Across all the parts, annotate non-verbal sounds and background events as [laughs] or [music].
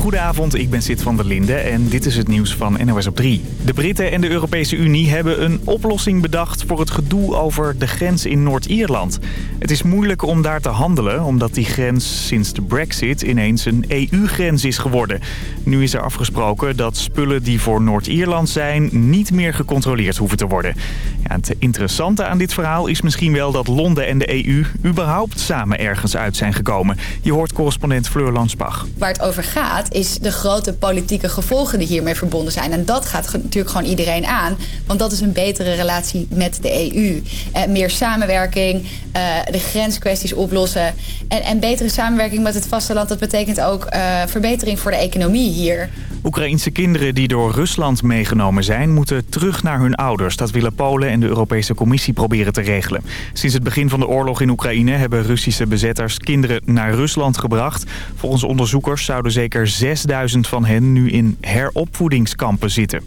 Goedenavond, ik ben Sid van der Linde en dit is het nieuws van NOS op 3. De Britten en de Europese Unie hebben een oplossing bedacht voor het gedoe over de grens in Noord-Ierland. Het is moeilijk om daar te handelen, omdat die grens sinds de brexit ineens een EU-grens is geworden. Nu is er afgesproken dat spullen die voor Noord-Ierland zijn niet meer gecontroleerd hoeven te worden. Ja, het interessante aan dit verhaal is misschien wel dat Londen en de EU überhaupt samen ergens uit zijn gekomen. Je hoort correspondent Fleur Lansbach. Waar het over gaat is de grote politieke gevolgen die hiermee verbonden zijn. En dat gaat natuurlijk gewoon iedereen aan. Want dat is een betere relatie met de EU. Eh, meer samenwerking, eh, de grenskwesties oplossen. En, en betere samenwerking met het vasteland, dat betekent ook uh, verbetering voor de economie hier. Oekraïense kinderen die door Rusland meegenomen zijn... moeten terug naar hun ouders. Dat willen Polen en de Europese Commissie proberen te regelen. Sinds het begin van de oorlog in Oekraïne... hebben Russische bezetters kinderen naar Rusland gebracht. Volgens onderzoekers zouden zeker 6000 van hen... nu in heropvoedingskampen zitten.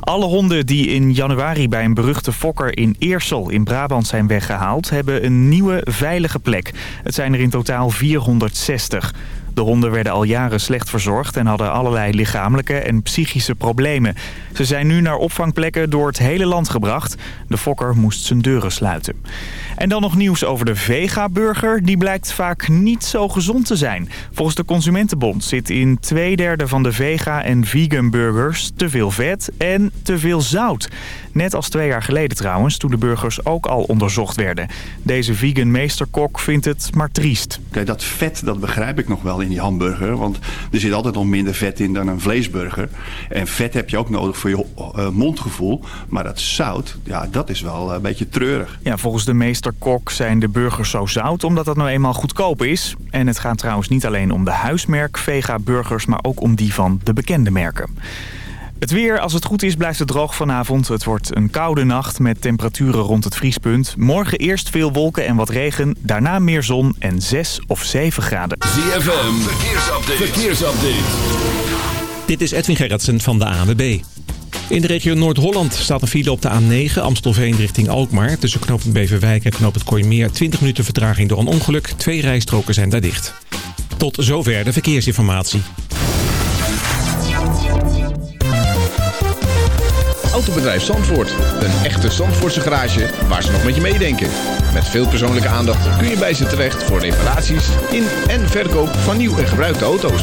Alle honden die in januari bij een beruchte fokker in Eersel in Brabant zijn weggehaald... hebben een nieuwe veilige plek. Het zijn er in totaal 460. De honden werden al jaren slecht verzorgd en hadden allerlei lichamelijke en psychische problemen. Ze zijn nu naar opvangplekken door het hele land gebracht. De fokker moest zijn deuren sluiten. En dan nog nieuws over de Vega-burger. Die blijkt vaak niet zo gezond te zijn. Volgens de Consumentenbond zit in twee derde van de vega- en vegan burgers te veel vet en te veel zout. Net als twee jaar geleden trouwens, toen de burgers ook al onderzocht werden. Deze vegan meesterkok vindt het maar triest. Kijk, dat vet, dat begrijp ik nog wel in die hamburger. Want er zit altijd nog minder vet in dan een vleesburger. En vet heb je ook nodig voor je uh, mondgevoel. Maar dat zout, ja, dat is wel een beetje treurig. Ja, volgens de meesterkok zijn de burgers zo zout omdat dat nou eenmaal goedkoop is. En het gaat trouwens niet alleen om de huismerk Vega burgers, maar ook om die van de bekende merken. Het weer, als het goed is, blijft het droog vanavond. Het wordt een koude nacht met temperaturen rond het vriespunt. Morgen eerst veel wolken en wat regen. Daarna meer zon en 6 of 7 graden. ZFM, verkeersupdate. verkeersupdate. Dit is Edwin Gerritsen van de ANWB. In de regio Noord-Holland staat een file op de A9 Amstelveen richting Alkmaar. Tussen knooppunt Beverwijk en knooppunt Kooimeer 20 minuten vertraging door een ongeluk. Twee rijstroken zijn daar dicht. Tot zover de verkeersinformatie. Autobedrijf Zandvoort. Een echte Zandvoortse garage waar ze nog met je meedenken. Met veel persoonlijke aandacht kun je bij ze terecht voor reparaties in en verkoop van nieuw en gebruikte auto's.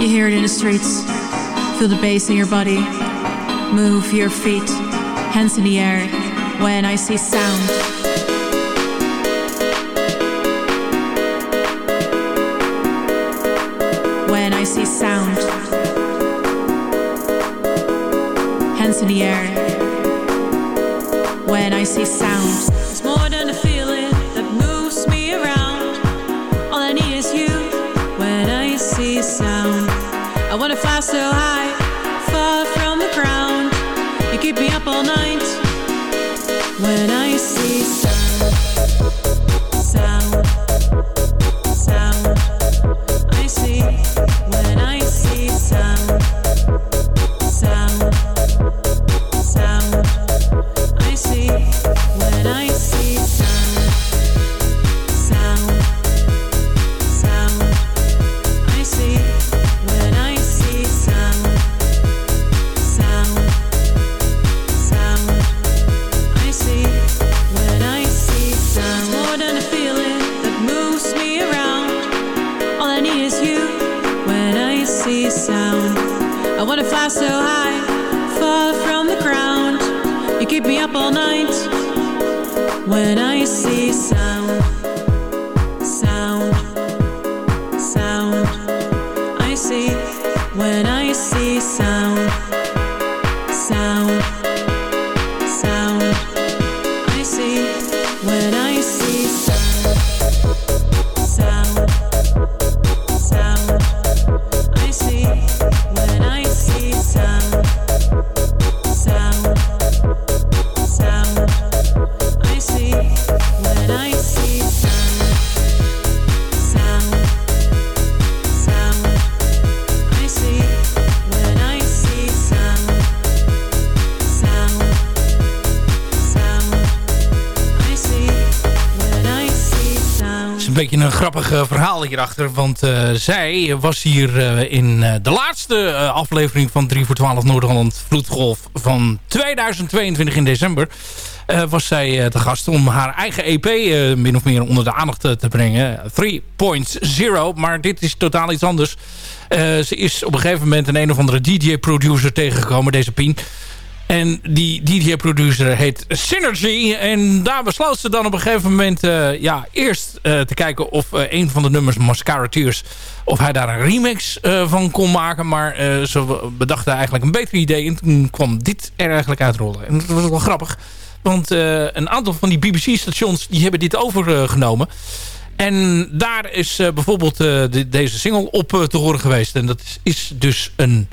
You hear it in the streets. Feel the bass in your body. Move your feet. Hands in the air. When I see sound. when I see sound. Hands in the air. When I see sound. I wanna fly so high, hierachter. Want eh, zij was hier eh, in eh, de laatste aflevering van 3 voor 12 Noord-Holland Vloedgolf van 2022 in december. was zij te gast om haar eigen EP min of meer onder de aandacht te, brengen. 3.0, maar dit is totaal iets anders. Ze is op een gegeven moment een een of andere DJ-producer tegengekomen, deze Pien. En die DJ-producer heet Synergy. En daar besloot ze dan op een gegeven moment... eh, ja, eerst eh, te kijken of eh, een van de nummers, Mascara of hij daar een remix van kon maken. Maar ze bedachten eigenlijk een beter idee. En toen kwam dit er eigenlijk uitrollen. En dat was wel grappig. Want een aantal van die BBC-stations... die hebben dit overgenomen. En daar is bijvoorbeeld de- deze single op te horen geweest. En dat is, is dus een,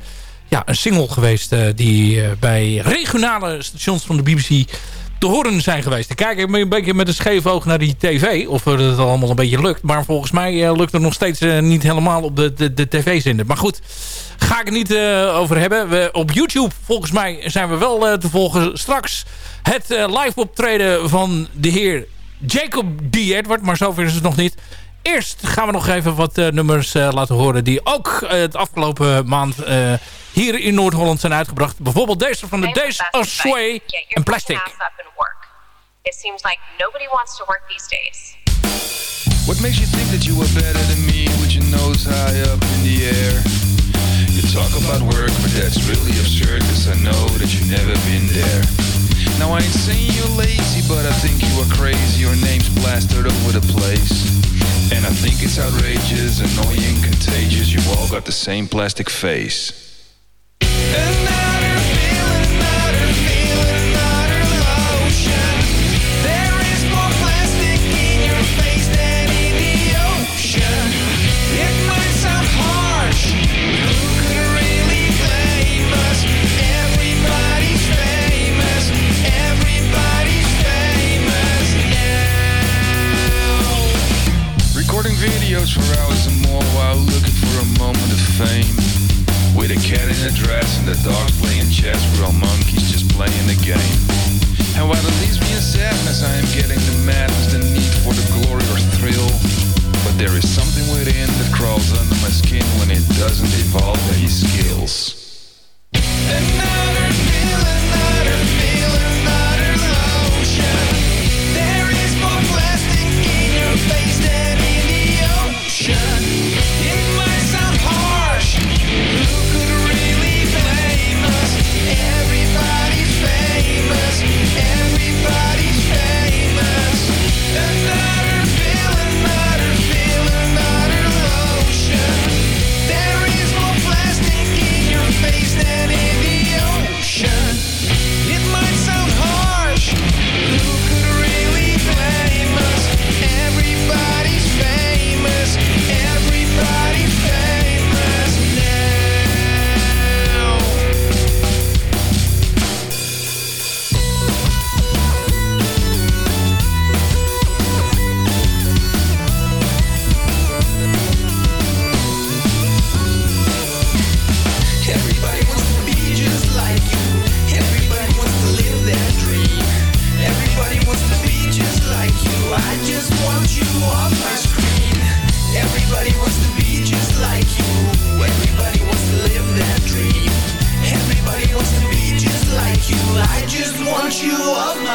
ja, een single geweest eh, die eh, bij regionale stations van de BBC te horen zijn geweest. Ik kijk een beetje met een scheef oog naar die tv. Of het allemaal een beetje lukt. Maar volgens mij eh, lukt het nog steeds niet helemaal op de, de, de tv-zender. Maar goed, ga ik het niet over hebben. We, op YouTube volgens mij zijn we wel te volgen. Straks het live optreden van de heer Jacob D. Edward. Maar zover is het nog niet. Eerst gaan we nog even wat eh, nummers eh, laten horen... die ook eh, het afgelopen maand eh, hier in Noord-Holland zijn uitgebracht. Bijvoorbeeld deze van de Days of Sway en Plastic. It seems like nobody wants to work these days. What makes you think that you are better than me with your nose high up in the air? You talk about work, but that's really absurd cause I know that you've never been there. Now I ain't saying you're lazy, but I think you are crazy. Your name's plastered over the place. And I think it's outrageous, annoying, contagious. You've all got the same plastic face.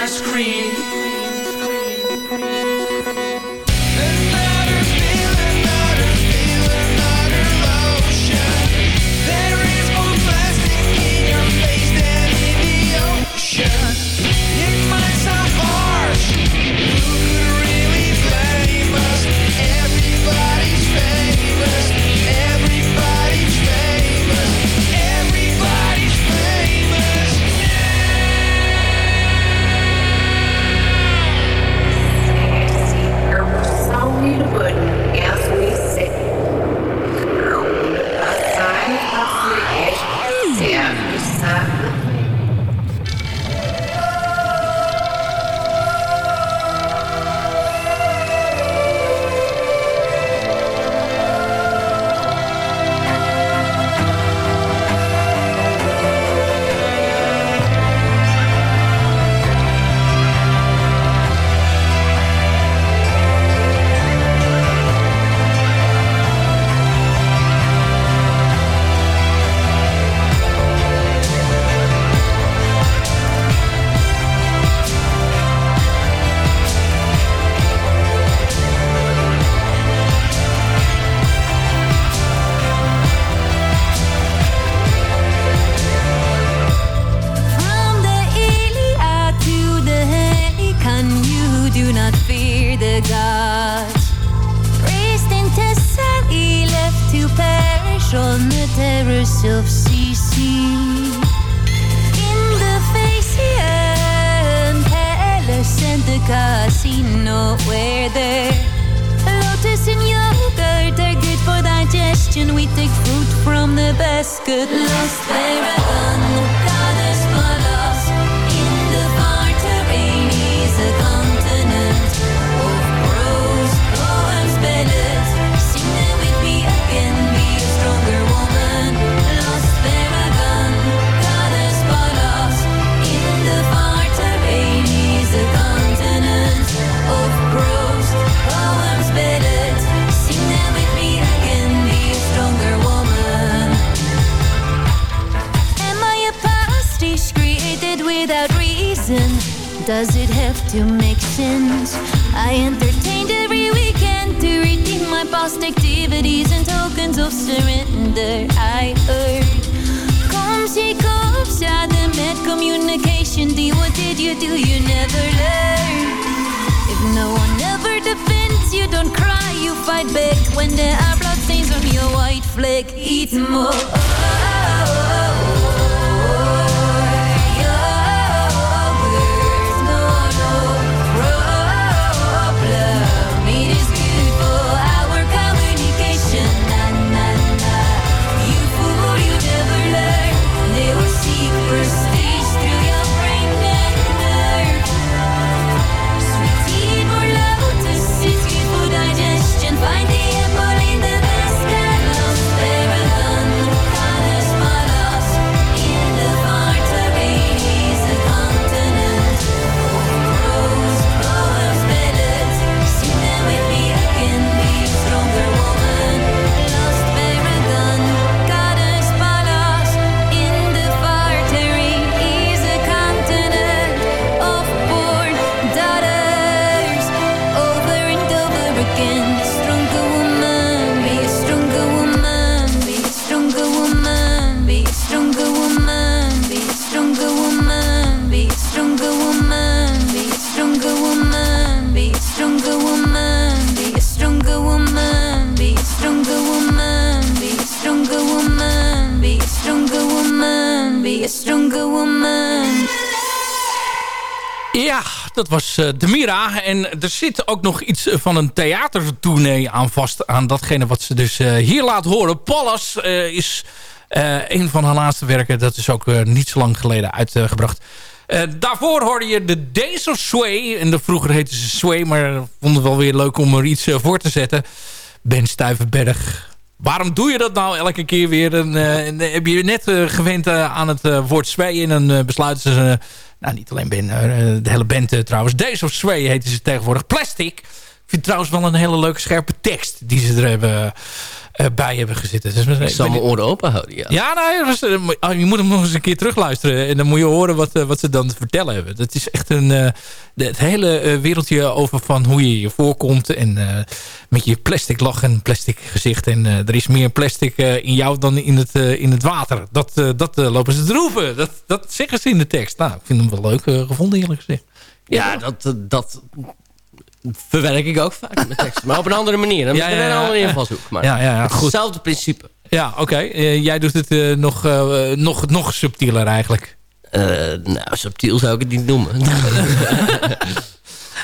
My screen. Where there lotus and yogurt are good for digestion. We take fruit from the basket. Lost Paragon, goddess Does it have to make sense? I entertained every weekend to redeem my past activities and tokens of surrender. I. Comme si, comme ça, the med communication. D, what did you do? You never learn. If no one ever defends you, don't cry, you fight back. When there are bloodstains on your white flag, eat more. Dat was eh, de Mira. En er zit ook nog iets van een theatertournee aan vast. Aan datgene wat ze dus eh, hier laat horen. Pallas eh, is een van haar laatste werken. Dat is ook niet zo lang geleden uitgebracht. Daarvoor hoorde je de Days of Sway. En de, vroeger heette ze Sway. Maar vond het wel weer leuk om er iets voor te zetten. Ben Stuyvenberg. Waarom doe je dat nou elke keer weer? Heb je je net gewend aan het woord Sway. En dan besluiten ze... nou, niet alleen Ben, eh, de hele band eh, trouwens. Days of Sway heten ze tegenwoordig. Plastic. Ik vind trouwens wel een hele leuke scherpe tekst die ze er hebben, eh, bij hebben gezeten. Dus, Ik zal mijn oren open houden, ja. ja, nou, eh, oh, je moet hem nog eens een keer terugluisteren. En dan moet je horen wat, eh, wat ze dan te vertellen hebben. Dat is echt een, eh, het hele eh, wereldje over van hoe je je voorkomt. En eh, met je plastic lach en plastic gezicht. En eh, er is meer plastic eh, in jou dan in het, eh, in het water. Dat, eh, dat eh, lopen ze te roepen. Dat, dat zeggen ze in de tekst. Nou, ik vind hem wel leuk eh, gevonden eerlijk gezegd. Ja, dat, dat verwerk ik ook vaak met teksten. Maar op een andere manier. Dan Ja, ja, ja, een andere invalshoek. Maar Ja, ja, ja, goed. hetzelfde principe. Ja, oké. Eh, jij doet het eh, nog, eh, nog, nog subtieler eigenlijk. Nou, subtiel zou ik het niet noemen. [laughs]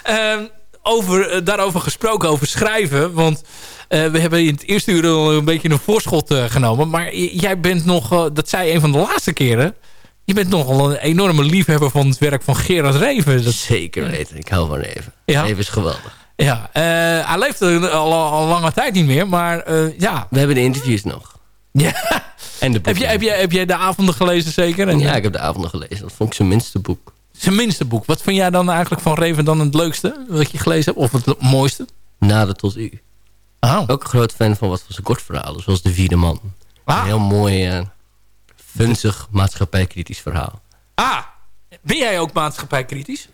Ehm, over, daarover gesproken, over schrijven. Want we hebben in het eerste uur al een beetje een voorschot genomen. Maar jij bent nog, dat zei een van de laatste keren... je bent nogal een enorme liefhebber van het werk van Gerard Reven. Dat, Zeker weten. Ik hou van Even. Ja. Even is geweldig. ja, eh, hij leeft al, al lange tijd niet meer. Maar eh, ja, We hebben de interviews nog. [laughs] Ja. En de heb, je, heb, je, heb jij de avonden gelezen zeker? En, Ja, ik heb de avonden gelezen. Dat vond ik zijn minste boek. Zijn minste boek. Wat vind jij dan eigenlijk van Reven dan het leukste wat je gelezen hebt? Of het mooiste? Nader tot u. Oh. Ook een groot fan van wat van zijn kortverhalen. Zoals De Vierde Man. Ah. Een heel mooi, eh vunzig maatschappijkritisch verhaal. Ah, ben jij ook maatschappijkritisch?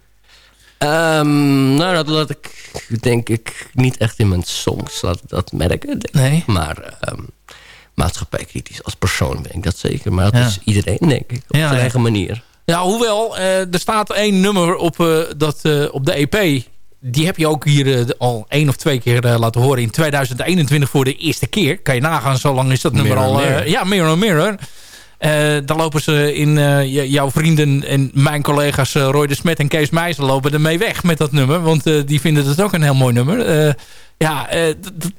Ehm, nou, dat laat ik denk ik niet echt in mijn songs laat ik dat merken. Nee. Maar ehm, maatschappijkritisch als persoon ben ik dat zeker. Maar dat Ja. is iedereen, denk ik. Op Ja, zijn eigen manier. Ja, hoewel, eh, er staat één nummer op, eh, dat, eh, op de EP... die heb je ook hier al één of twee keer laten horen. In 2021 voor de eerste keer. Kan je nagaan, zo lang is dat nummer Mirror al. Mirror. ja, Mirror Mirror. Eh daar lopen ze in eh, jouw vrienden en mijn collega's eh, Roy de Smet en Kees Meijzer lopen ermee weg met dat nummer. Want die vinden het ook een heel mooi nummer. Ja,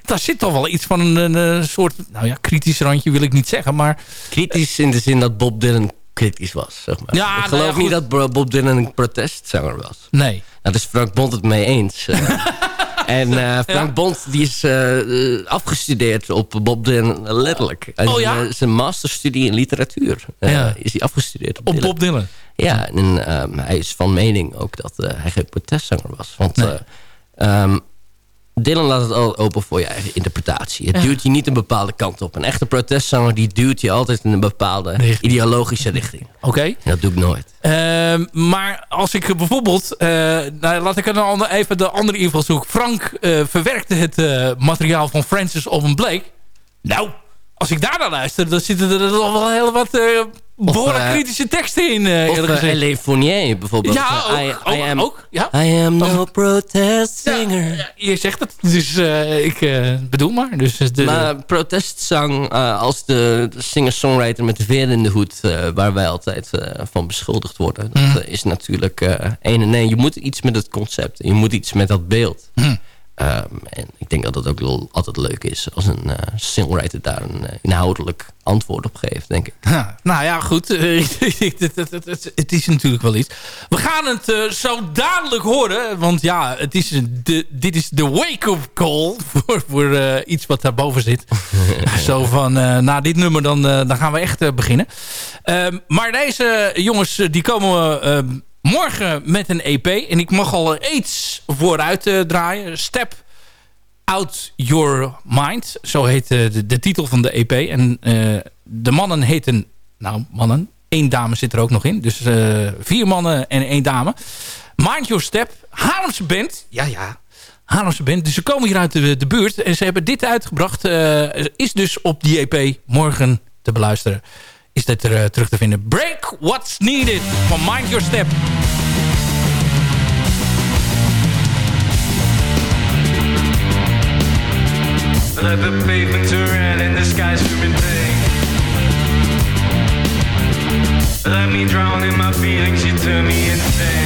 daar zit toch wel iets van een, een, soort, nou ja, kritisch randje wil ik niet zeggen. Maar Kritisch in de zin dat Bob Dylan kritisch was, zeg maar. Ja, ik nou geloof ja, niet dat Bob Dylan een protestzanger was. nee. Nou, daar is Frank Bond het mee eens. [laughs] en eh, Frank. Bond die is eh, eh, afgestudeerd op Bob Dylan, letterlijk. En Oh, ja? zijn, masterstudie in literatuur Ja. is hij afgestudeerd op, Op Dylan. Bob Dylan. Ja, en hij is van mening ook dat hij geen protestzanger was. Want Nee. eh, ehm, Dylan laat het altijd open voor je eigen interpretatie. Het Ja. duwt je niet een bepaalde kant op. Een echte protestzanger die duwt je altijd in een bepaalde ideologische richting. Oké. Dat doe ik nooit. Ehm, maar als ik bijvoorbeeld... eh, nou, laat ik ander, even de andere invalshoek. Frank eh, verwerkte het eh, materiaal van Francis Alban Blake. Nou, als ik daar naar luister... dan zitten er toch wel heel wat behoorlijk eh, kritische teksten in, eh Of eerlijk uh, gezegd. L.A. Fournier bijvoorbeeld. Ja, Eh, ook, I, am, ook, ja. I am no Of- protest singer. Ja, je zegt het, dus eh, ik eh, bedoel maar. Dus de, Maar protestzang eh, als de, singer-songwriter met de veer in de hoed... eh, waar wij altijd eh, van beschuldigd worden... dat eh, is natuurlijk eh één en één. Je moet iets met het concept. Je moet iets met dat beeld. Mhm. Ehm, en ik denk dat het ook wel altijd leuk is... als een eh, songwriter daar een eh, inhoudelijk antwoord op geeft, denk ik. Ja, nou ja, goed. [laughs] eh, het, is natuurlijk wel iets. We gaan het zo dadelijk horen. Want ja, het is de, dit is de wake-up call voor, voor iets wat daarboven zit. [laughs] zo van, na dit nummer dan, dan gaan we echt beginnen. Ehm, maar deze jongens die komen morgen met een EP. En ik mag al iets vooruit eh, draaien. Step Out Your Mind. Zo heet eh, de, de titel van de EP. En eh, de mannen heten... Nou, mannen. één dame zit er ook nog in. Dus vier mannen en één dame. Mind Your Step. Haarlemse band. Ja, ja. Haarlemse band. Dus ze komen hier uit de, de buurt. En ze hebben dit uitgebracht. is dus op die EP morgen te beluisteren. Is dit er eh, terug te vinden. Break What's Needed van Mind Your Step. Let the pavement turn and the sky's moving thing. Let me drown in my feelings, you turn me insane.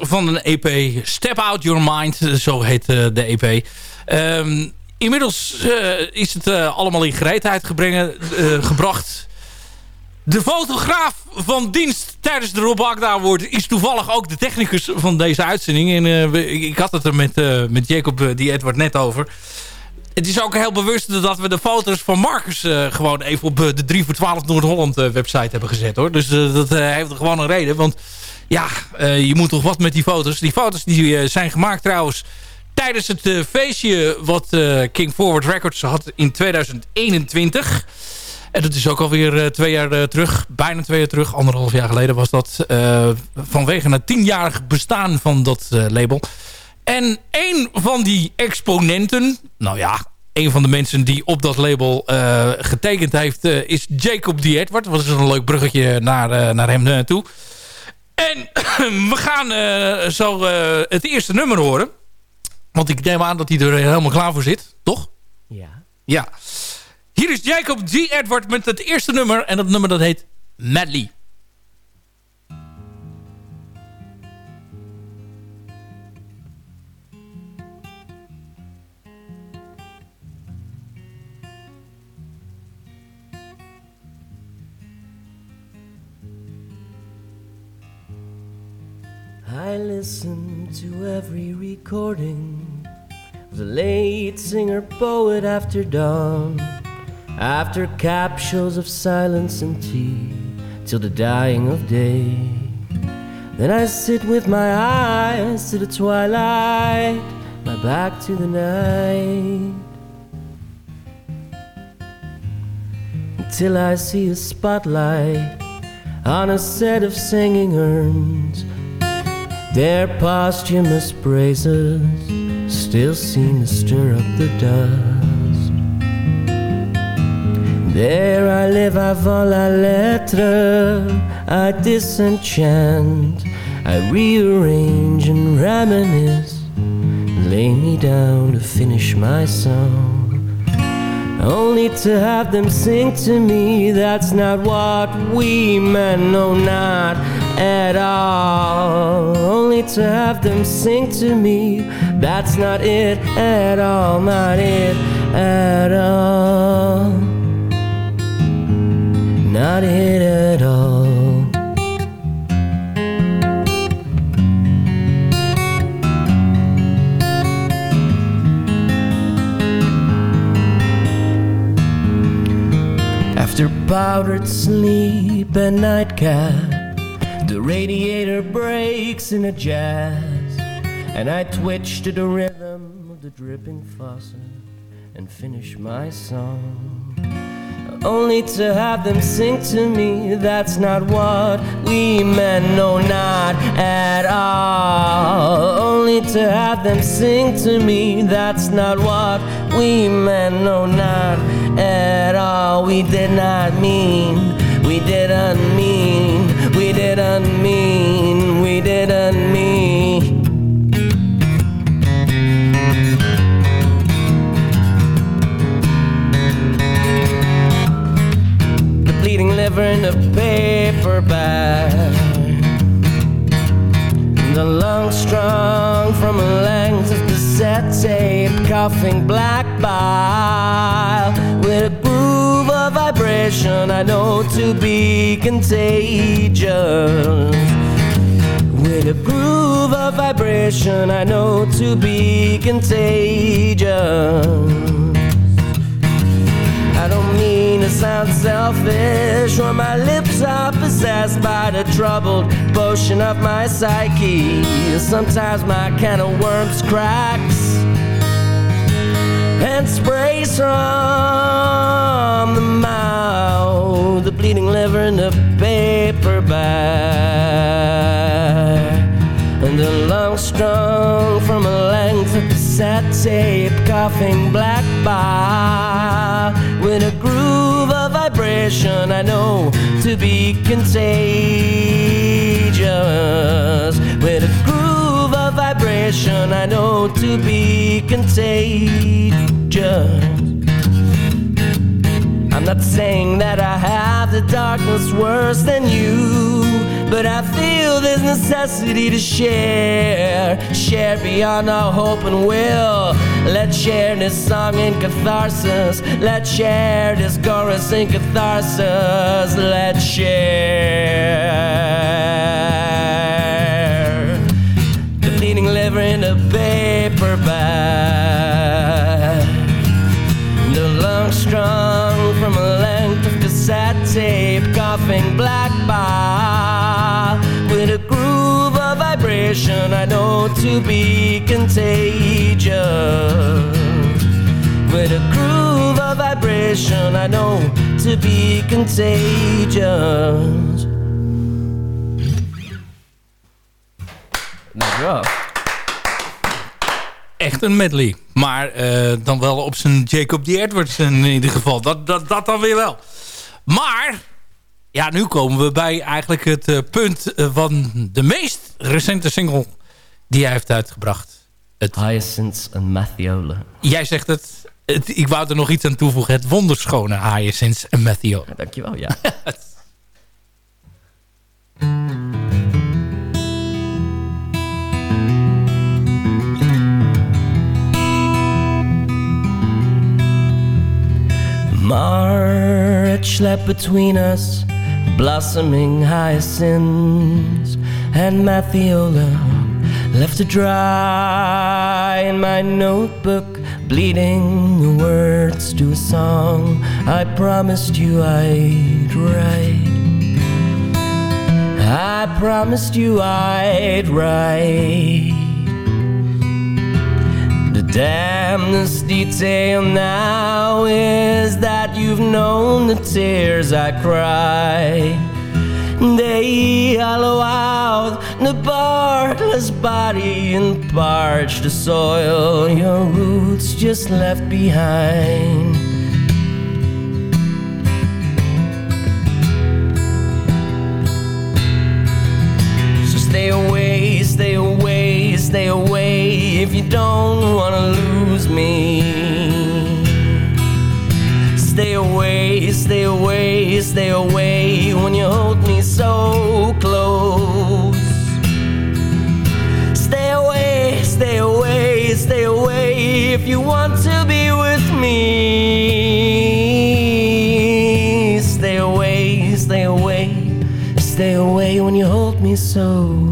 Van een EP, Step Out Your Mind, zo heet eh, de EP. Ehm, inmiddels eh, is het eh, allemaal in gereedheid gebracht. De fotograaf van dienst tijdens de Rob Award is toevallig ook de technicus van deze uitzending. En ik, had het er met, met Jacob, die Edward net over. Het is ook heel bewust dat we de foto's van Marcus gewoon even op de 3 voor 12 Noord-Holland website hebben gezet hoor. Dus dat heeft gewoon een reden. Want ja, eh, je moet toch wat met die foto's. Die foto's die, eh, zijn gemaakt trouwens tijdens het eh, feestje wat King Forward Records had in 2021. En dat is ook alweer twee jaar terug. Bijna twee jaar terug. Anderhalf jaar geleden was dat. vanwege het tienjarig bestaan van dat label. En een van die exponenten... Nou ja, een van de mensen die op dat label getekend heeft... is Jacob D. Edward. Is een leuk bruggetje naar, naar hem toe. En [clears throat] we gaan eh, zo eh, het eerste nummer horen. Want ik neem aan dat hij er helemaal klaar voor zit. Toch? Ja. Ja. Hier is Jacob D. Edward met het eerste nummer. En dat nummer dat heet Madly. I listen to every recording of the late singer poet after dawn, after capsules of silence and tea till the dying of day. Then I sit with my eyes to the twilight, my back to the night. Until I see a spotlight on a set of singing urns their posthumous praises still seem to stir up the dust. There I live avant la lettre, I disenchant, I rearrange and reminisce, lay me down to finish my song. Only to have them sing to me, that's not what we meant, no, not at all. Only to have them sing to me, that's not it at all, not it at all. Not it at all. After powdered sleep and nightcap, the radiator breaks in a jazz, and I twitch to the rhythm of the dripping faucet and finish my song. Only to have them sing to me, that's not what we meant, no, not at all. Only to have them sing to me, that's not what we meant, no, not at all. We did not mean, we didn't mean, didn't mean, we didn't mean. the bleeding liver in a paper bag. The lung strung from a length of cassette tape, coughing black bile with a I know to be contagious. With a groove of vibration I know to be contagious. I don't mean to sound selfish When my lips are possessed by the troubled potion of my psyche. Sometimes my can of worms cracks and sprays from the mouth, the bleeding liver in the paper bag, and the lung strung from a length of cassette tape, coughing black bar with a groove of vibration I know to be contagious. With a groove vibration I know to be contagious. I'm not saying that I have the darkness worse than you. But I feel there's necessity to share, share beyond our hope and will. Let's share this song in catharsis. Let's share this chorus in catharsis. Let's share to be contagious. With a groove of vibration I know to be contagious. Dankjewel. Echt een medley. Maar eh, dan wel op zijn Jacob D. Edwards in ieder geval. Dat, dat, dat dan weer wel. Maar, ja, nu komen we bij eigenlijk het eh, punt eh, van de meest recente single die hij heeft uitgebracht. Het Hyacinths en Mathiola. Jij zegt het, het, ik wou er nog iets aan toevoegen. Het wonderschone Hyacinths en Matthew. Dankjewel, ja. [laughs] March leapt between us, blossoming hyacinths and Mathiola left to dry in my notebook, bleeding the words to a song I promised you I'd write. I promised you I'd write. The damnedest detail now is that you've known the tears I cry. They hollow out the barkless body and parch the soil your roots just left behind. So stay away, stay away, stay away if you don't wanna lose me. Stay away, stay away, stay away when you hold me so close. Stay away, stay away, stay away if you want to be with me. Stay away, stay away, stay away when you hold me so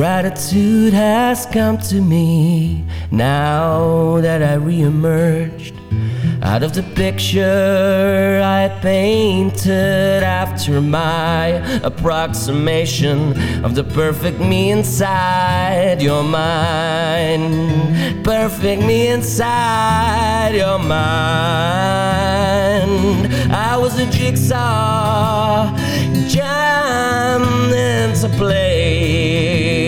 gratitude has come to me now that I reemerged out of the picture I painted after my approximation of the perfect me inside your mind. Perfect me inside your mind. I was a jigsaw jammed into place.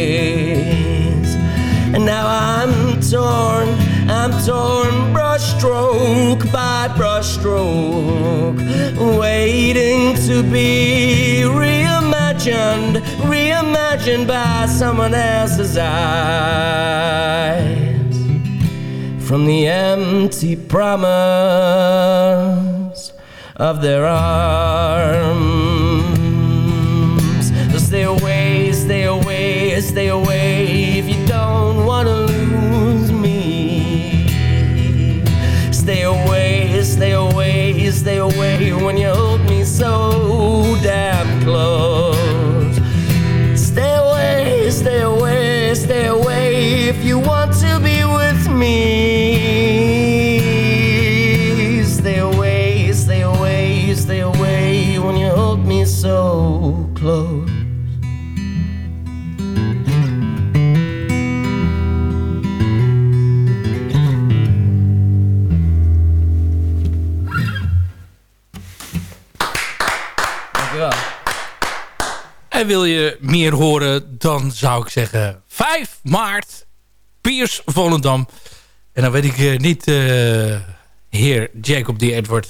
I'm torn, I'm torn brushstroke by brushstroke, waiting to be reimagined, reimagined by someone else's eyes. From the empty promise of their arms. Stay away, stay away, stay away meer horen, dan zou ik zeggen 5 maart, Piers Volendam. En dan weet ik eh, niet, eh, heer Jacob D. Edward,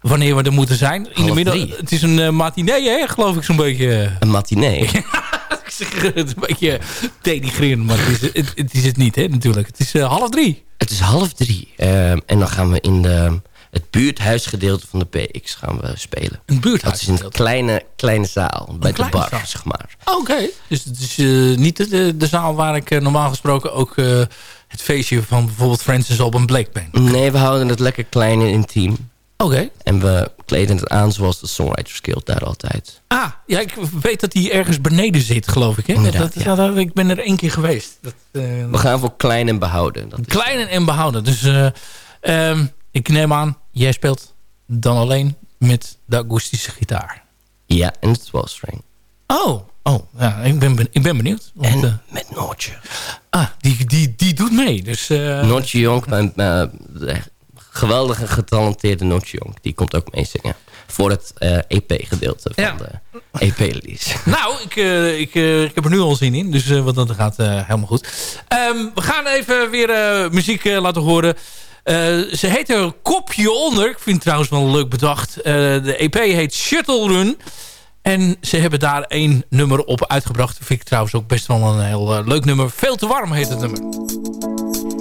wanneer we er moeten zijn. In de middag, drie. het is een eh, matinee, hè, geloof ik zo'n beetje. Een matinee? [laughs] ik zeg [laughs] het een beetje denigrerend, maar het is het, het is het niet, hè, natuurlijk. Het is half drie. Het is half drie. Ehm, en dan gaan we in de, het buurthuisgedeelte van de PX gaan we spelen. Een buurthuis? Dat is een kleine, kleine zaal. bij de bar, zaal. zeg maar. Oké. Dus het is eh, niet de- de, zaal waar ik eh, normaal gesproken ook eh, het feestje van bijvoorbeeld Francis Alban Blake ben. Nee, we houden het lekker klein en intiem. Oké. En we kleden het aan zoals de Songwriters Guild daar altijd. Ah, ja, ik weet dat hij ergens beneden zit, geloof ik. Hè? Inderdaad, dat, dat- ik ben er één keer geweest. Dat, We gaan voor klein en behouden. Dat is klein en behouden. Dus eh, ehm, ik neem aan, jij speelt dan alleen met de akoestische gitaar. Ja, en het string. Oh, oh ja, ik, ben, ben- ik ben benieuwd. Want, En eh, met Noortje. ah, die, die, die doet mee. Dus, eh, Noortje Jonk, mijn eh, geweldige getalenteerde Noortje Jonk. Die komt ook meezingen. Voor het EP-gedeelte van Ja. de EP-release. [laughs] Nou, ik, ik, ik heb er nu al zin in. Dus wat dat gaat helemaal goed. Ehm, we gaan even weer muziek laten horen. Eh, ze heet er Kopje Onder. Ik vind het trouwens wel leuk bedacht. Eh, de EP heet Shuttle Run. En ze hebben daar één nummer op uitgebracht. Vind ik trouwens ook best wel een heel eh, leuk nummer. Veel te warm heet het nummer.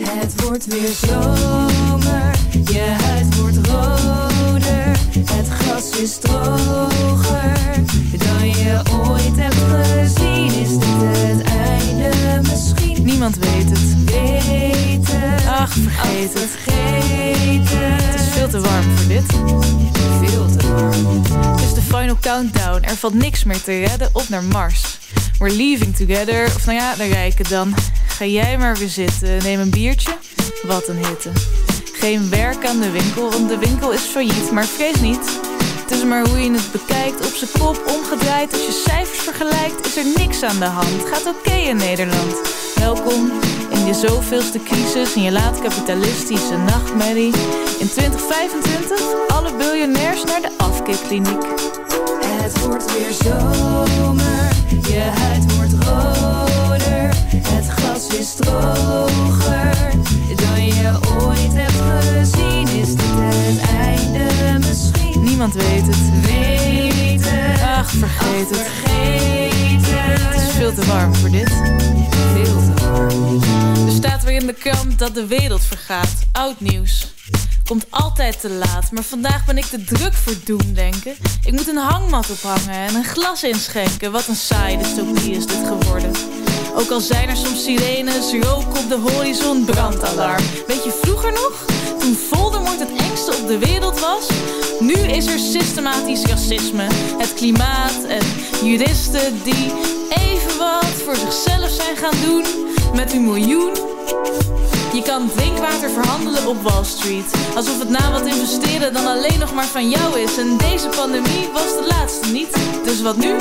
Het wordt weer zomer, je huid wordt roder, het gras is droger dan je ooit hebt gezien. Is dit het? Niemand weet het. Weten. Ach, vergeet het. Het is veel te warm voor dit. Veel te warm. Het is de final countdown. Er valt niks meer te redden. Op naar Mars. We're leaving together. Of nou ja, daar rijk ik dan. Ga jij maar weer zitten. Neem een biertje. Wat een hitte. Geen werk aan de winkel, want de winkel is failliet. Maar vrees niet. Het is maar hoe je het bekijkt. Op zijn kop omgedraaid. Als je cijfers vergelijkt, is er niks aan de hand. Gaat oké in Nederland. Welkom in je zoveelste crisis. In je laat kapitalistische nachtmerrie. In 2025 alle biljonairs naar de afkikkliniek. Het wordt weer zomer. Je huid wordt roder. Het gras is droger dan je Niemand weet het. Weten. Ach, vergeet het. Vergeten. Het is veel te warm voor dit. Veel te warm. Er staat weer in de krant dat de wereld vergaat. Oud nieuws. Komt altijd te laat, maar vandaag ben ik te druk voor doemdenken. Ik moet een hangmat ophangen en een glas inschenken. Wat een saai dystopie is dit geworden. Ook al zijn er soms sirenes, rook op de horizon, brandalarm. Weet je vroeger nog? De wereld was? Nu is er systematisch racisme, het klimaat en juristen die even wat voor zichzelf zijn gaan doen met hun miljoen. Je kan drinkwater verhandelen op Wall Street. Alsof het na wat investeren dan alleen nog maar van jou is. En deze pandemie was de laatste niet. Dus wat nu?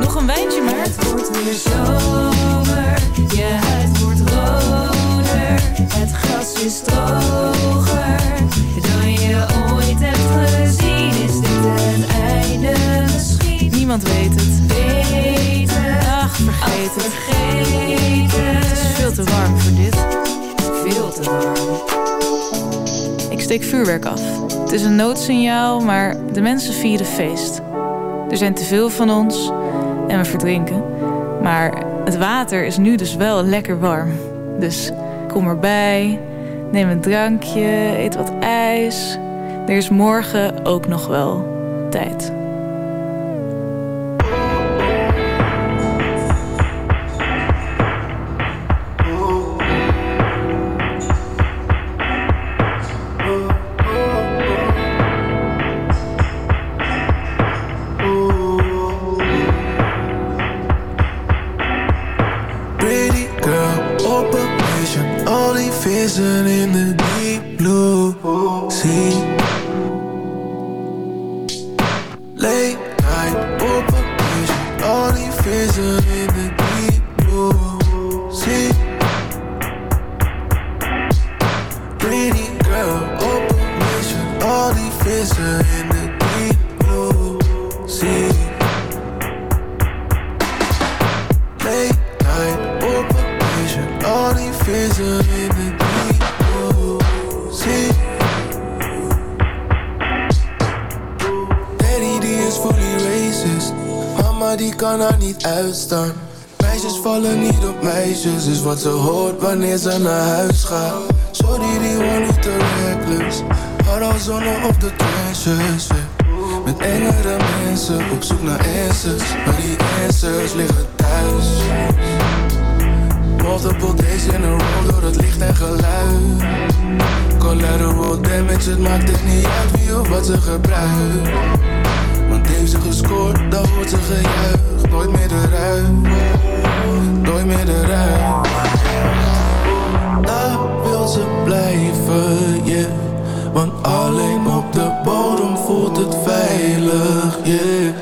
Nog een wijntje maar. Het wordt weer zomer. Je huid wordt roder. Het gras is droger Niemand weet het. Weten. Ach, vergeet het. Vergeten. Het is veel te warm voor dit. Veel te warm. Ik steek vuurwerk af. Het is een noodsignaal, maar de mensen vieren feest. Er zijn te veel van ons en we verdrinken. Maar het water is nu dus wel lekker warm. Dus kom erbij, neem een drankje, eet wat ijs. Er is morgen ook nog wel tijd. Meisjes vallen niet op meisjes, is wat ze hoort wanneer ze naar huis gaat. Sorry, die was niet te reckless. Had al zonnen op de trenches, yeah. Met engere mensen op zoek naar answers. Maar die answers liggen thuis. Multiple days in a row door het licht en geluid. Collateral damage, het maakt het niet uit wie of wat ze gebruikt. Want heeft ze gescoord, dan wordt ze gejuicht. Nooit meer eruit, nooit meer eruit. Daar wil ze blijven, yeah. Want alleen op de bodem voelt het veilig, yeah.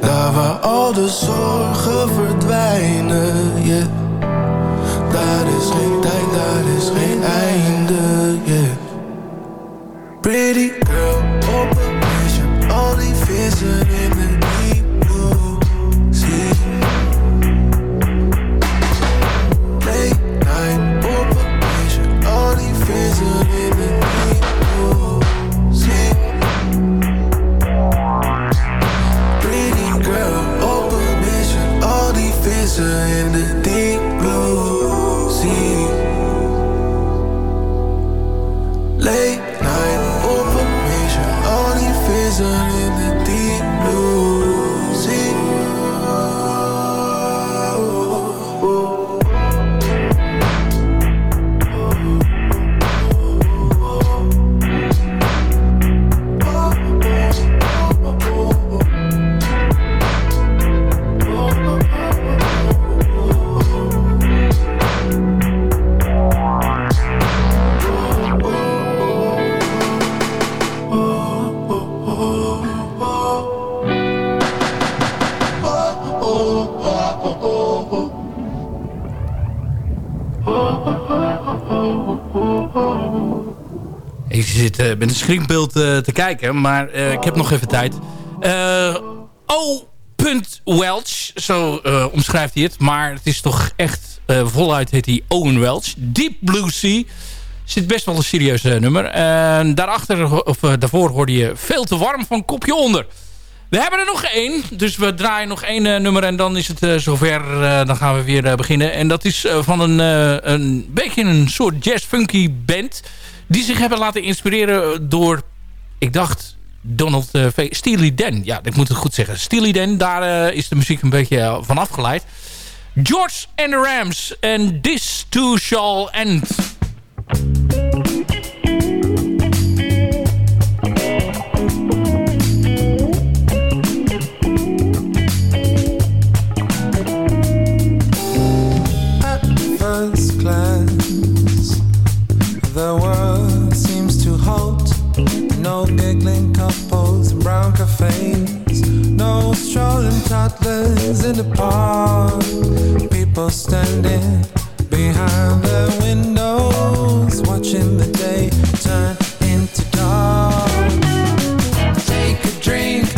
Daar waar al de zorgen verdwijnen, yeah. Daar is geen tijd, daar is geen einde, yeah. Pretty met een schrikbeeld eh, te kijken, maar eh, ik heb nog even tijd. Eh O. Welch, zo eh, omschrijft hij het. Maar het is toch echt, eh, voluit heet hij Owen Welch. Deep Blue Sea. Zit best wel een serieus eh, nummer. En daarachter, of eh, daarvoor hoorde je Veel te warm van Kopje Onder. We hebben er nog één. Dus we draaien nog één eh, nummer en dan is het eh, zover. eh, dan gaan we weer eh, beginnen. En dat is eh, van een, eh, een beetje een soort jazz-funky band. Die zich hebben laten inspireren door, ik dacht, Donald eh, V. Steely Dan. Ja, ik moet het goed zeggen. Steely Dan, daar eh, is de muziek een beetje eh, van afgeleid. George and the Rams. En This Too Shall End. Brown cafes, no strolling toddlers in the park. People standing behind their windows, watching the day turn into dark. Take a drink,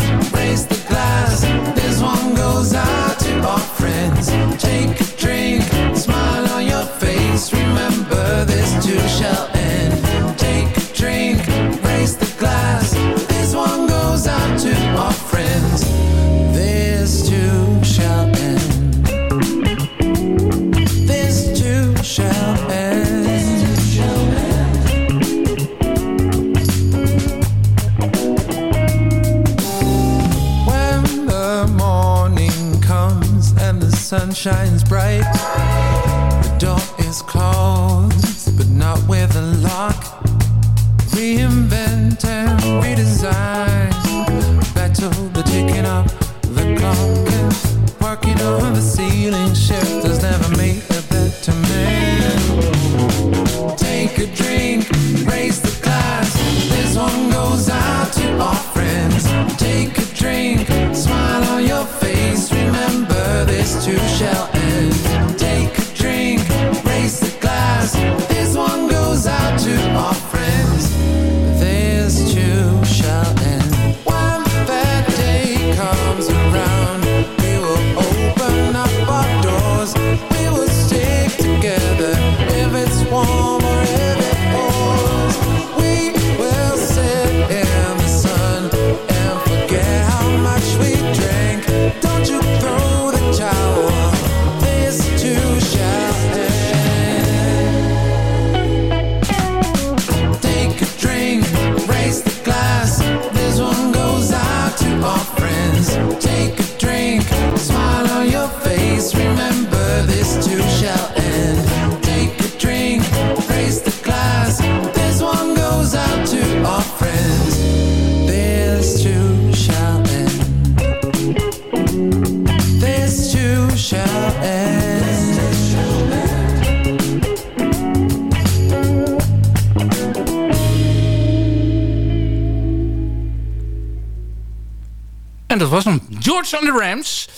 En dat was hem. George and the Rams.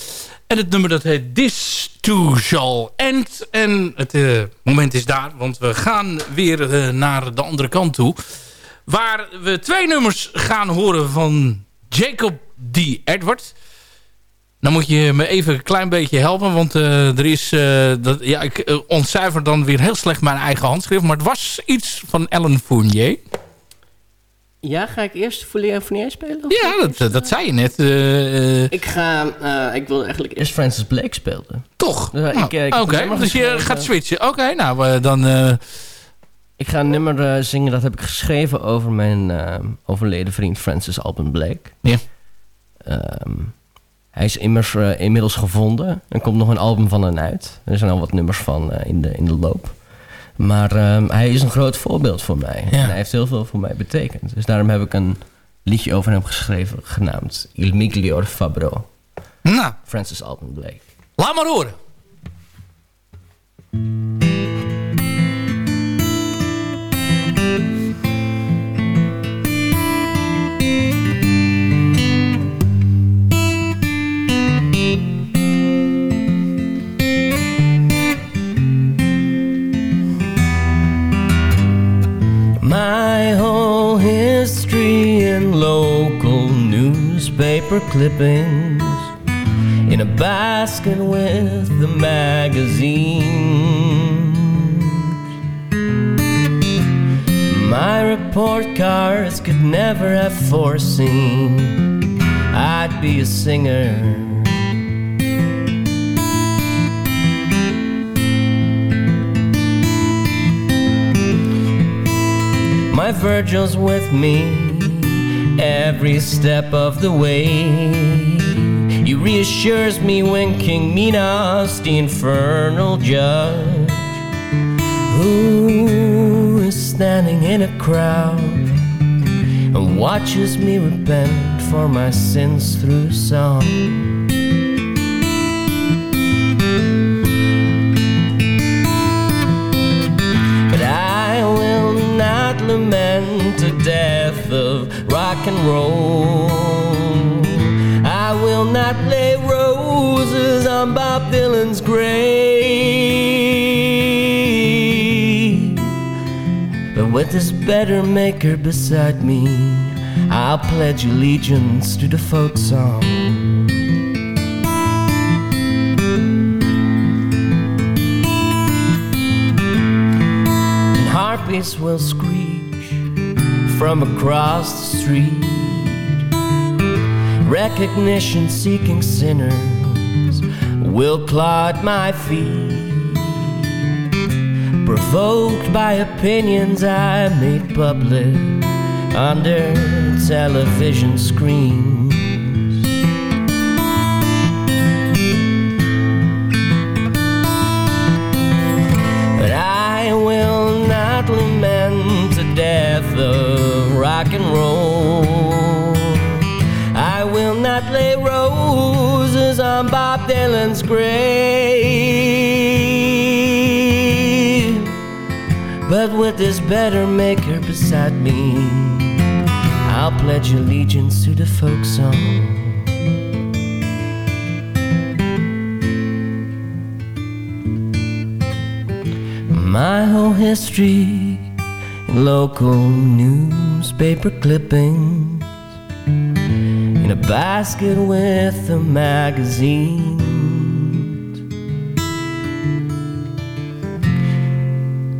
En het nummer dat heet This Too Shall End. En het eh, moment is daar, want we gaan weer eh, naar de andere kant toe. Waar we twee nummers gaan horen van Jacob D. Edward. Dan moet je me even een klein beetje helpen. Want eh, er is... dat, ja, ik ontcijfer dan weer heel slecht mijn eigen handschrift. Maar het was iets van Ellen Fournier. Ja, ga ik eerst Fournier, Fournier spelen? of Ja, dat, eh, dat zei je net. eh, eh, Ik ga... ik wil eigenlijk eerst Francis Blake spelen. Toch? Dus, Nou, Oké, nummer dus je gaat switchen. Oké, nou dan... Ik ga een nummer zingen, dat heb ik geschreven over mijn overleden vriend Francis Alban Blake. Ja. Ehm, hij is immers inmiddels gevonden. Er komt nog een album van hem uit. Er zijn al wat nummers van in, de, in de loop. Maar ehm, hij is een groot voorbeeld voor mij. En hij heeft heel veel voor mij betekend. Dus daarom heb ik een liedje over hem geschreven, genaamd Il Miglior Fabro. Nou. Francis Alban Blake. Laat maar horen. My whole history in local newspaper clippings in a basket with the magazines. My report cards could never have foreseen I'd be a singer. My Virgil's with me every step of the way. He reassures me when King Minos, the infernal judge, who is standing in a crowd and watches me repent for my sins through song. And roll. I will not lay roses on Bob Dylan's grave. But with this better maker beside me, I'll pledge allegiance to the folk song. harpies will screech from across street. Recognition seeking sinners will clod my feet. Provoked by opinions I made public under television screens. Dylan's grave. But with this better maker beside me, I'll pledge allegiance to the folk song. My whole history in local newspaper clippings in a basket with a magazines.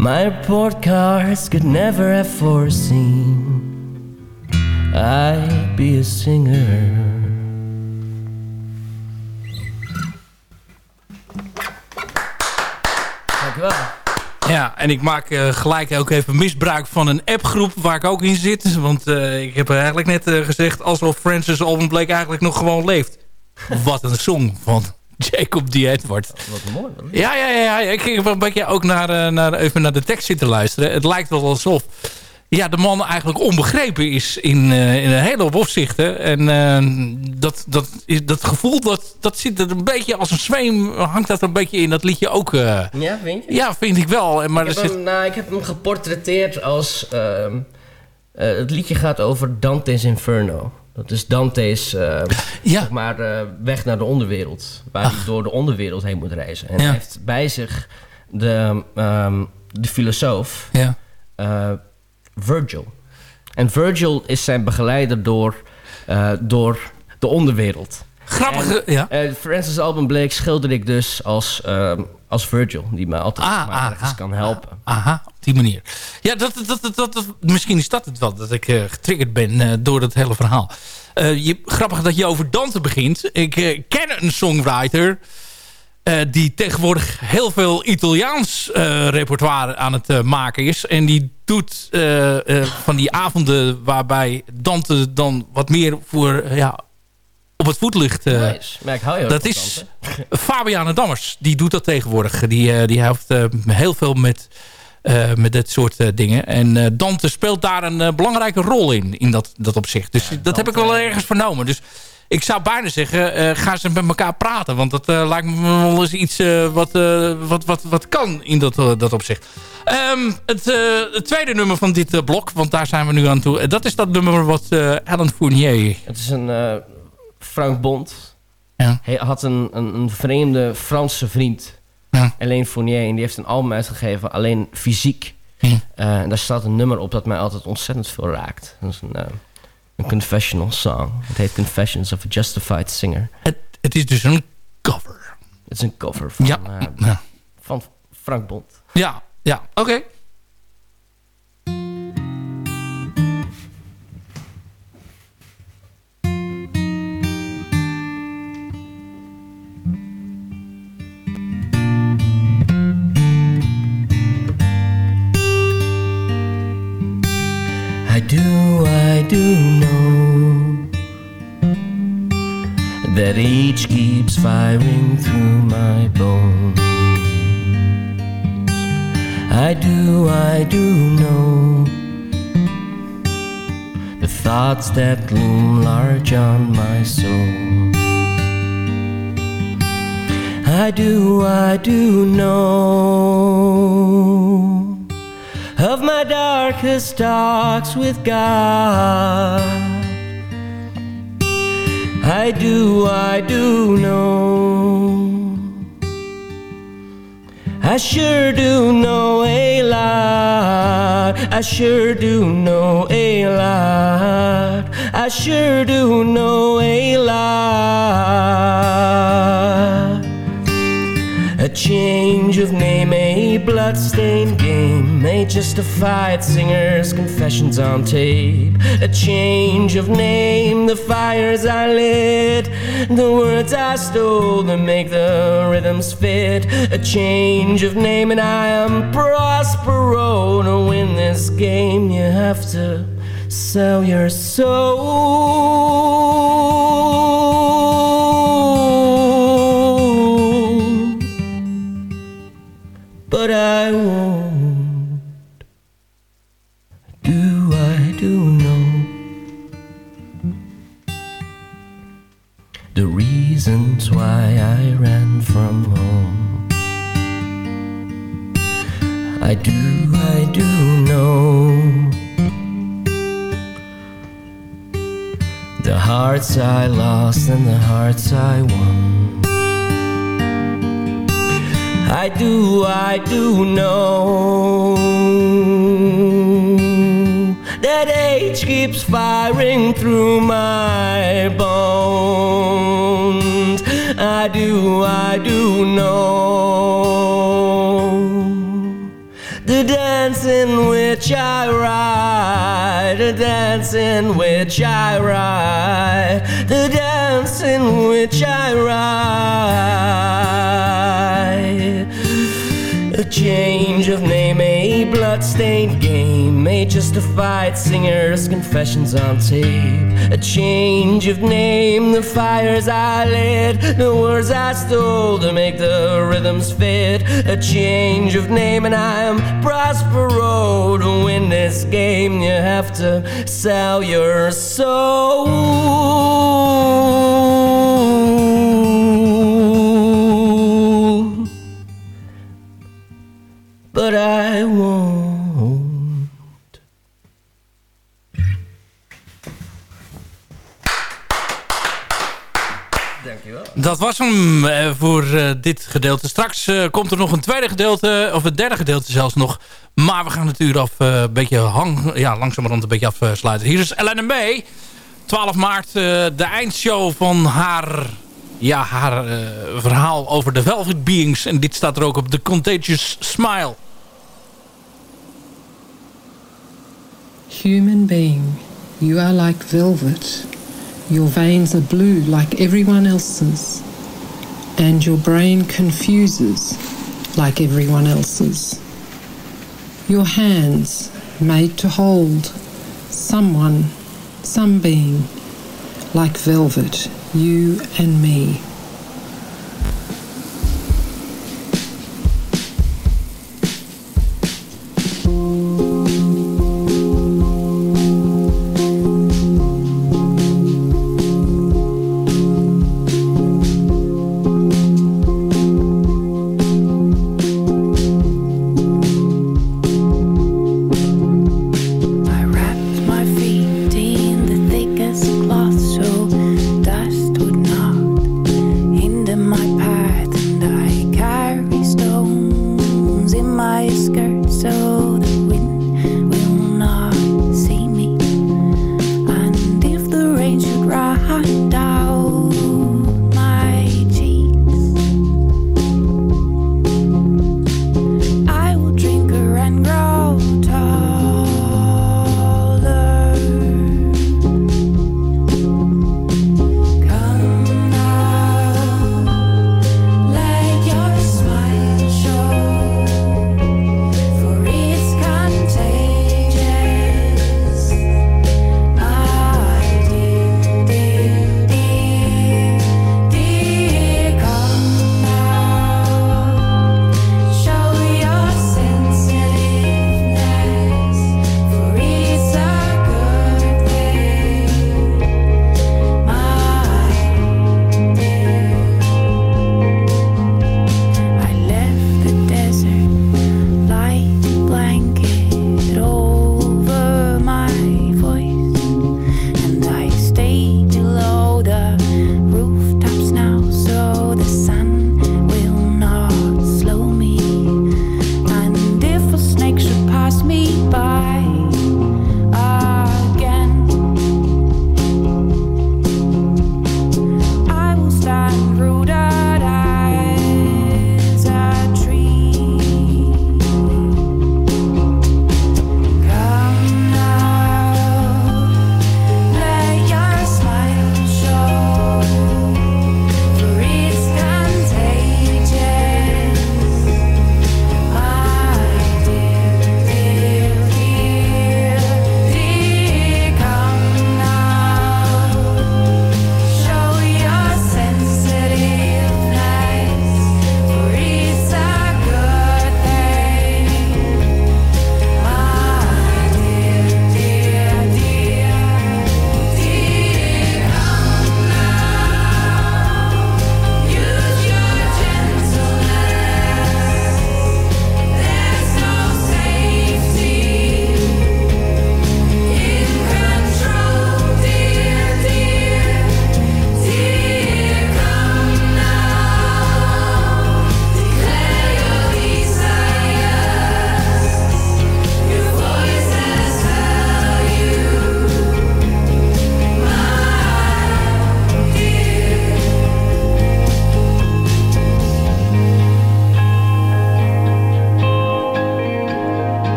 My report cards could never have foreseen I'd be a singer. Ja, en ik maak eh, gelijk ook even misbruik van een appgroep waar ik ook in zit. Want eh, ik heb eigenlijk net eh, gezegd alsof Francis Alban Blake eigenlijk nog gewoon leeft. Wat een song van [laughs] Jacob D. Edward. Wat mooi. Ja, ja, ja, ja. ik heb een beetje ook naar, eh, naar, even naar de tekst zitten luisteren. Het lijkt wel alsof ja, de man eigenlijk onbegrepen is in, eh, in een hele hoop opzichten. En eh, dat, dat, is, dat gevoel, dat, dat zit er een beetje als een zweem, hangt dat een beetje in dat liedje ook. Ja, vind je? ja, vind ik wel. Maar ik, heb zit, hem, nou, ik heb hem geportretteerd als... ehm, eh, het liedje gaat over Dante's Inferno. Dat is Dante's zeg maar, eh, weg naar de onderwereld. Waar hij door de onderwereld heen moet reizen. En Ja. hij heeft bij zich de, ehm, de filosoof Ja. eh, Virgil. En Virgil is zijn begeleider door, door de onderwereld. Grappige, En, ja. eh, Francis Alban Blake schilder ik dus als, ehm, als Virgil. Die me altijd Ah, maar ergens kan helpen. Aha, op die manier. Ja, dat, dat, dat, dat, misschien is dat het wel, dat ik eh, getriggerd ben eh, door dat hele verhaal. Je, grappig dat je over Dante begint. Ik ken een songwriter die tegenwoordig heel veel Italiaans repertoire aan het maken is. En die doet van die avonden waarbij Dante dan wat meer voor, ja, op het voetlicht... eh, Nice. Dat is [laughs] Fabiana Dammers. Die doet dat tegenwoordig. Die, eh, die heeft eh, heel veel met, met dit soort dingen. En Dante speelt daar een belangrijke rol in. In dat, dat opzicht. Dus dat heb ik wel ergens vernomen. Dus ik zou bijna zeggen, eh ga ze met elkaar praten. Want dat lijkt me wel eens iets wat, wat, wat, wat kan in dat, dat opzicht. Ehm, het, het tweede nummer van dit blok, want daar zijn we nu aan toe. dat is dat nummer wat Alan Fournier... Het is een Frank Bond. Ja. Hij had een, een, een vreemde Franse vriend. Ja. Alain Fournier. En die heeft een album uitgegeven. Alleen fysiek. Ja. Eh, en daar staat een nummer op dat mij altijd ontzettend veel raakt. Dat is een, eh, een confessional song. Het heet Confessions of a Justified Singer. Het, het is dus een cover. Het is een cover van, Ja. eh, van Frank Bond. Ja, ja, oké. That age keeps firing through my bones. I do, I do know the thoughts that loom large on my soul. I do, I do know of my darkest talks with God. I do, I do know. I sure do know a lot. I sure do know a lot. I sure do know a lot. A change of name, a bloodstained game, a justified singer's confessions on tape. A change of name, the fires I lit, the words I stole to make the rhythms fit. A change of name, and I am Prospero. To win this game, you have to sell your soul from home? I do, I do know the hearts I lost and the hearts I won. I do, I do know that age keeps firing through my bones. I do, I do know the dance in which I ride, the dance in which I ride, the dance in which I ride. A change of name, bloodstained game, a justified singer's confessions on tape. A change of name, the fires I lit, the words I stole to make the rhythms fit. A change of name, and I am Prospero. To win this game, you have to sell your soul. But I won't. Dat was hem eh, voor eh, dit gedeelte. Straks eh, komt er nog een tweede gedeelte, of het derde gedeelte zelfs nog. Maar we gaan het uur af een beetje hang, ja, langzamerhand een beetje afsluiten. Hier is Ellen B. 12 maart eh, de eindshow van haar, ja, haar verhaal over de Velvet Beings. En dit staat er ook op The Contagious Smile. Human being, you are like velvet. Your veins are blue like everyone else's. And your brain confuses like everyone else's. Your hands made to hold someone, some being, like velvet, you and me.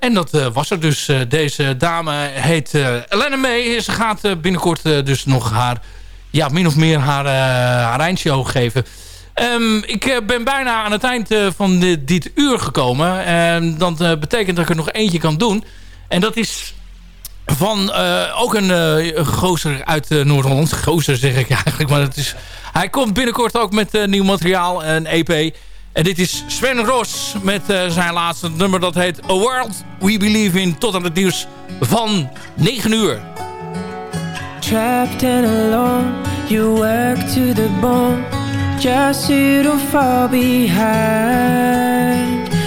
En dat eh, was er dus. Eh, deze dame heet uh, Elena May. Ze gaat binnenkort dus nog haar, ja, min of meer haar, haar eindshow geven. Ehm, ik ben bijna aan het eind van dit, uur gekomen. En dat eh, betekent dat ik er nog eentje kan doen. En dat is van ook een gozer uit Noord-Holland. Gozer zeg ik [laughs] eigenlijk, maar het is, hij komt binnenkort ook met nieuw materiaal, een EP. En dit is Sven Ros met eh, zijn laatste nummer. Dat heet A World We Believe In. Tot aan het nieuws van 9 uur. Trapped and alone, You work to the bone just so you don't fall behind.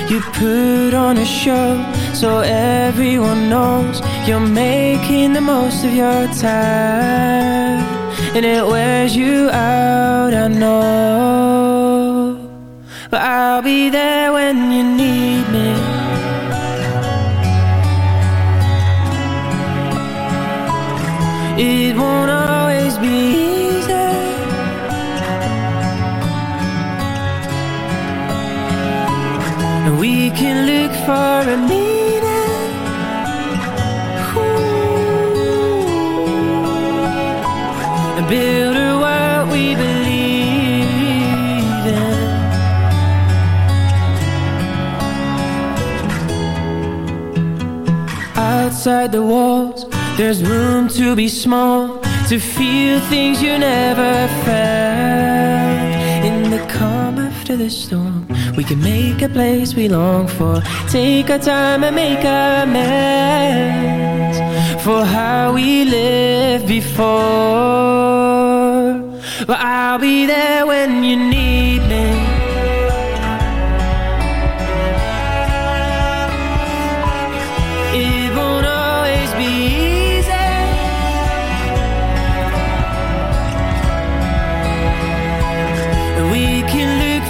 You put on a show so everyone knows you're making the most of your time. And it wears you out, I know. But I'll be there when you need me. It won't always be easy. And we can look for a meaning. Outside the walls, there's room to be small, to feel things you never felt. In the calm after the storm, we can make a place we long for. Take our time and make amends for how we lived before. But I'll be there when you need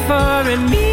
for a me